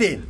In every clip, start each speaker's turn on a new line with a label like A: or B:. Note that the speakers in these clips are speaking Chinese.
A: değil.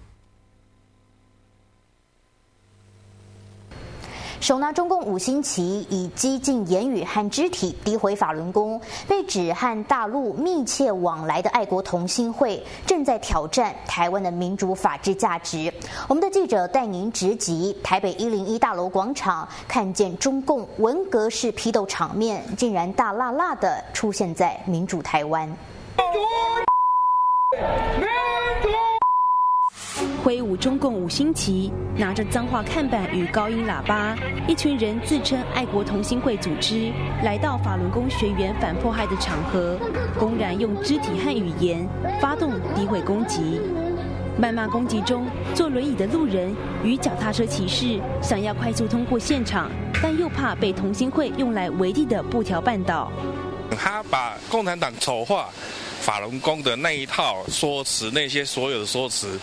B: 手拿中共五星旗，以激进言语和肢体诋毁法轮功，被指和大陆密切往来的爱国同心会，正在挑战台湾的民主法治价值。我们的记者带您直击台北一零一大楼广场，看见中共文革式批斗场面，竟然大辣辣的出现在民主台湾民主。
C: 挥舞中共五星旗，拿着脏话看板与高音喇叭，一群人自称爱国同心会组织，来到法轮功学员反迫害的场合，公然用肢体和语言发动诋毁攻击。谩骂攻击中，坐轮椅的路人与脚踏车骑士想要快速通过现场，但又怕被同心会用来围地的布条绊倒。
D: 他把共产党丑化法轮功的那一套说辞，那些所有的说辞，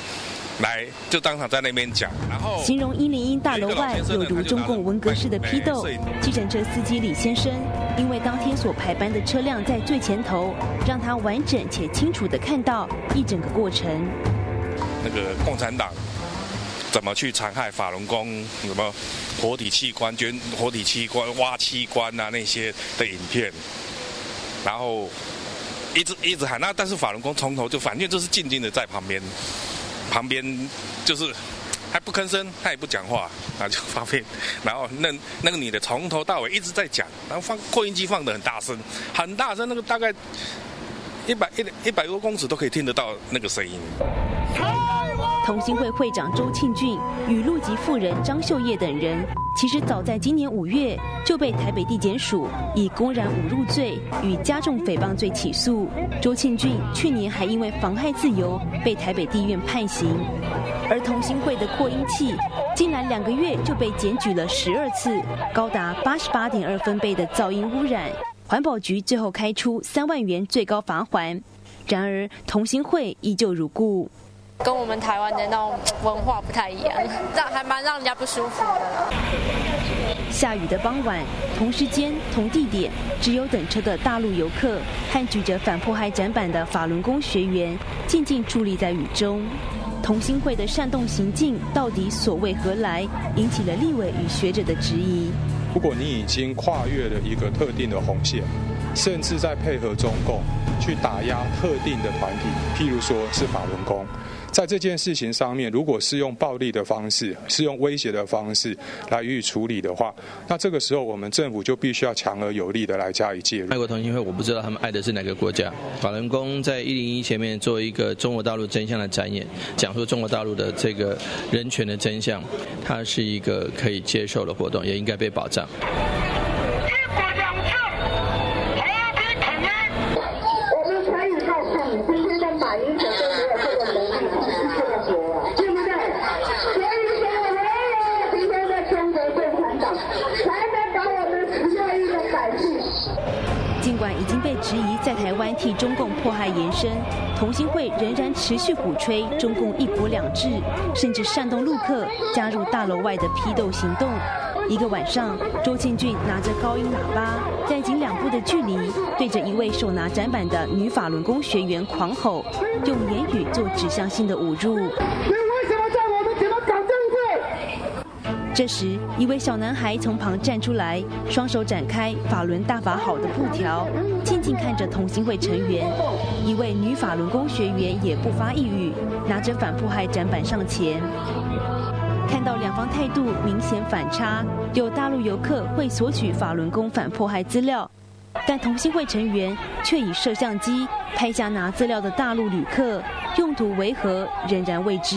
D: 来就当场在那边讲，然后
C: 形容一零一大楼外有如中共文革式的批斗。计程车司机李先生，因为当天所排班的车辆在最前头，让他完整且清楚的看到一整个过程。
D: 那个共产党怎么去残害法轮功，什么活体器官捐活体器官、挖器官啊那些的影片，然后一直一直喊那，但是法轮功从头就反正就是静静的在旁边，旁边就是。还不吭声，他也不讲话，然后就方便，然后那那个女的从头到尾一直在讲，然后放扩音机放的很大声，很大声，那个大概一百一一百多公尺都可以听得到那个声音。
C: 同心会会长周庆俊与陆籍妇人张秀叶等人，其实早在今年五月就被台北地检署以公然侮辱罪与加重诽谤罪起诉。周庆俊去年还因为妨害自由被台北地院判刑，而同心会的扩音器竟然两个月就被检举了十二次，高达八十八点二分贝的噪音污染。环保局最后开出三万元最高罚款，然而同心会依旧如故。
E: 跟我们台湾的那种文化不太一样，这样还蛮让人家不舒服的。
C: 下雨的傍晚，同时间同地点，只有等车的大陆游客和举着反迫害展板的法轮功学员静静伫立在雨中。同心会的煽动行径到底所为何来，引起了立委与学者的质疑。
E: 如果你已经跨越了一个特定的红线，甚至在配合中共去打压特定的团体，譬如说是法轮功，在这件事情上面，如果是用暴力的方式，是用威胁的方式来予以处理的话，那这个时候我们政府就必须要强而有力的来加以介入。
F: 爱国同心会，我不知道他们爱的是哪个国家。法轮功在一零一前面做一个中国大陆真相的展演，讲述中国大陆的这个人权的真相，它是一个可以接受的活动，也应该被保障。
C: 迫害延伸，同心会仍然持续鼓吹中共一国两制，甚至煽动陆客加入大楼外的批斗行动。一个晚上，周庆俊拿着高音喇叭，在仅两步的距离，对着一位手拿展板的女法轮功学员狂吼，用言语做指向性的侮辱。
G: 你为什么在我们前面搞政治？
C: 这时，一位小男孩从旁站出来，双手展开“法轮大法好”的布条，静静看着同心会成员。一位女法轮功学员也不发一语，拿着反迫害展板上前。看到两方态度明显反差，有大陆游客会索取法轮功反迫害资料，但同心会成员却以摄像机拍下拿资料的大陆旅客，用途为何仍然未知。